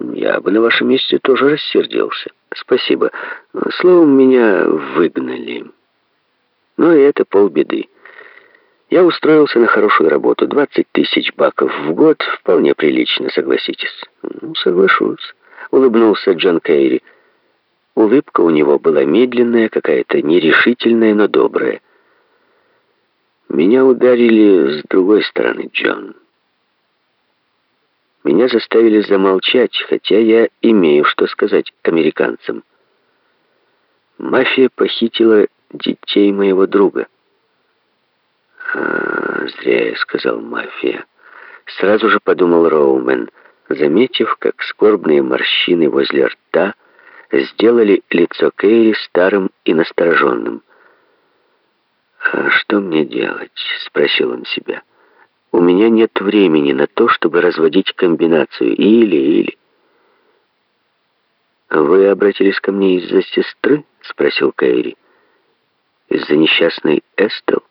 Я бы на вашем месте тоже рассердился. Спасибо. Словом, меня выгнали. Но это полбеды. Я устроился на хорошую работу. 20 тысяч баков в год вполне прилично, согласитесь. Ну, соглашусь. Улыбнулся Джон Кейри. Улыбка у него была медленная, какая-то нерешительная, но добрая. Меня ударили с другой стороны, Джон. Меня заставили замолчать, хотя я имею что сказать американцам. Мафия похитила детей моего друга. «А, зря я сказал мафия. Сразу же подумал Роумен, заметив, как скорбные морщины возле рта сделали лицо Кейри старым и настороженным. «А что мне делать?» — спросил он себя. У меня нет времени на то, чтобы разводить комбинацию или-или. «Вы обратились ко мне из-за сестры?» — спросил Кайри. «Из-за несчастной Эстел?»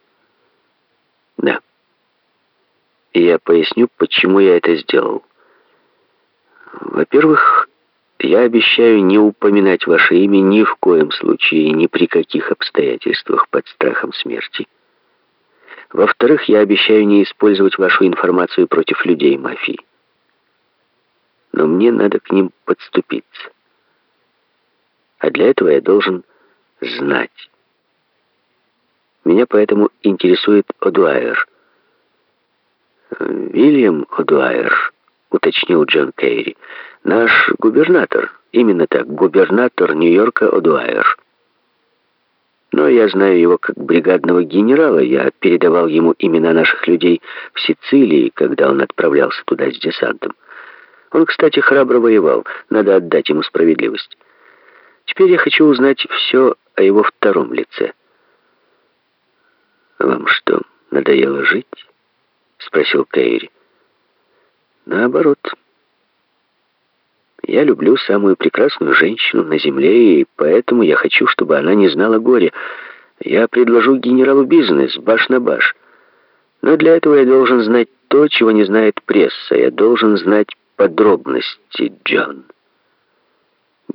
«Да». И я поясню, почему я это сделал. Во-первых, я обещаю не упоминать ваше имя ни в коем случае ни при каких обстоятельствах под страхом смерти. Во-вторых, я обещаю не использовать вашу информацию против людей мафии. Но мне надо к ним подступиться. А для этого я должен знать. Меня поэтому интересует Одуайер. «Вильям Одуайер», — уточнил Джон Кейри, — «наш губернатор, именно так, губернатор Нью-Йорка Одуайер». Но я знаю его как бригадного генерала. Я передавал ему имена наших людей в Сицилии, когда он отправлялся туда с десантом. Он, кстати, храбро воевал. Надо отдать ему справедливость. Теперь я хочу узнать все о его втором лице. «Вам что, надоело жить?» — спросил Кейри. «Наоборот». Я люблю самую прекрасную женщину на земле, и поэтому я хочу, чтобы она не знала горя. Я предложу генералу бизнес, баш на баш. Но для этого я должен знать то, чего не знает пресса. Я должен знать подробности, Джон.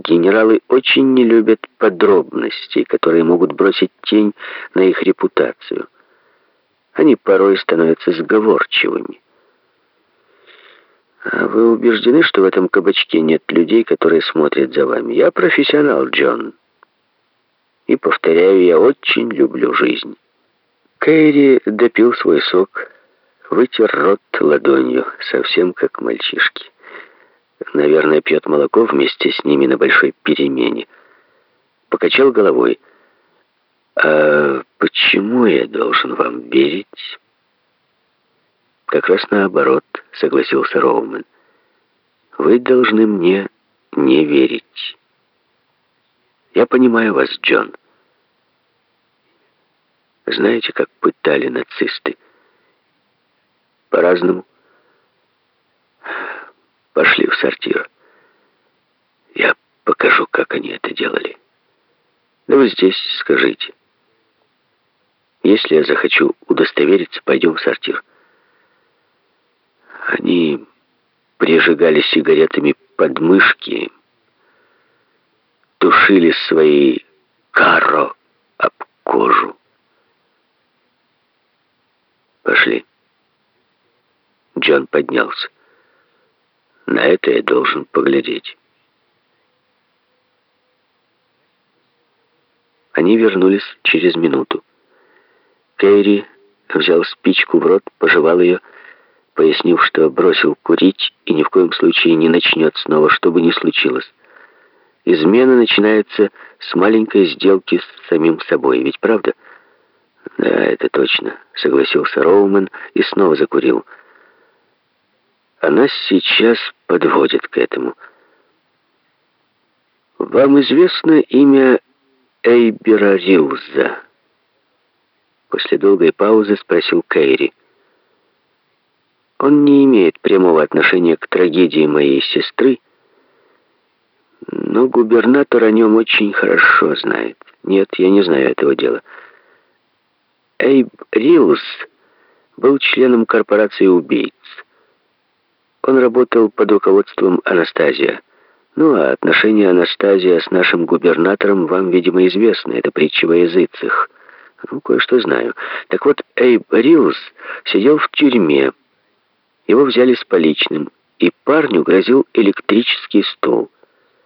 Генералы очень не любят подробностей, которые могут бросить тень на их репутацию. Они порой становятся сговорчивыми. А вы убеждены, что в этом кабачке нет людей, которые смотрят за вами? Я профессионал, Джон. И, повторяю, я очень люблю жизнь. Кэрри допил свой сок, вытер рот ладонью, совсем как мальчишки. Наверное, пьет молоко вместе с ними на большой перемене. Покачал головой. «А почему я должен вам верить?» «Как раз наоборот», — согласился Роумен. «Вы должны мне не верить. Я понимаю вас, Джон. Знаете, как пытали нацисты? По-разному. Пошли в сортир. Я покажу, как они это делали. Да вы здесь скажите. Если я захочу удостовериться, пойдем в сортир. Они прижигали сигаретами подмышки, тушили свои каро об кожу. Пошли. Джон поднялся. На это я должен поглядеть. Они вернулись через минуту. Кэрри взял спичку в рот, пожевал ее, пояснив, что бросил курить и ни в коем случае не начнет снова, что бы ни случилось. Измена начинается с маленькой сделки с самим собой, ведь правда? Да, это точно, согласился Роумен и снова закурил. Она сейчас подводит к этому. Вам известно имя Эйбера Рилза? После долгой паузы спросил Кейри. Он не имеет прямого отношения к трагедии моей сестры, но губернатор о нем очень хорошо знает. Нет, я не знаю этого дела. Эйб Рилс был членом корпорации убийц. Он работал под руководством Анастазия. Ну, а отношения Анастазия с нашим губернатором вам, видимо, известны. Это притча во языцах. Ну, кое-что знаю. Так вот, Эйб Рилс сидел в тюрьме. Его взяли с поличным, и парню грозил электрический стол —